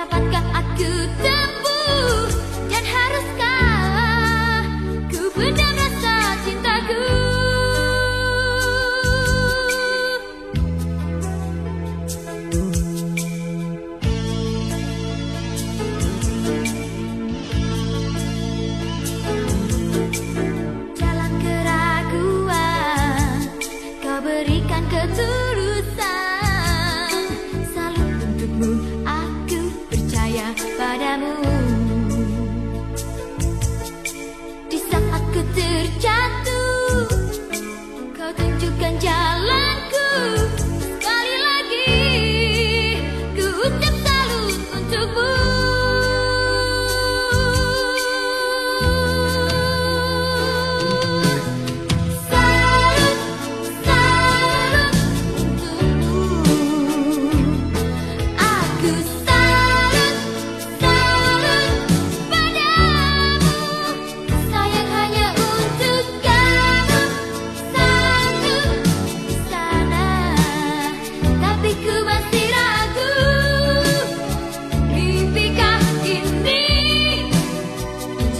dapatkah aku tempuh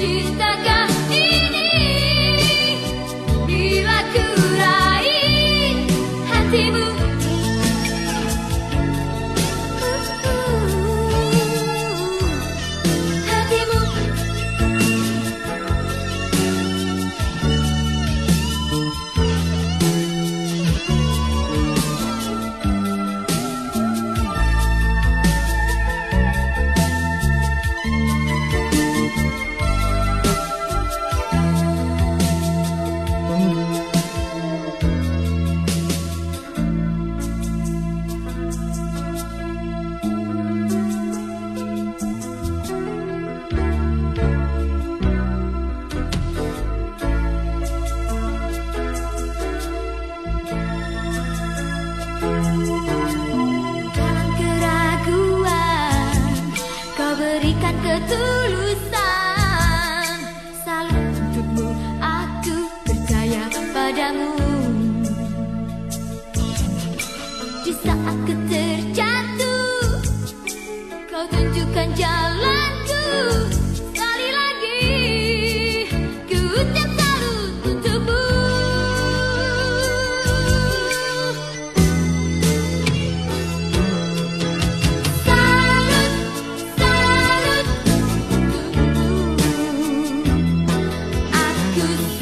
desista. ketulusan. Salut untukmu aku percaya padamu. Di saat you.